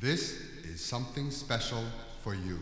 This is something special for you.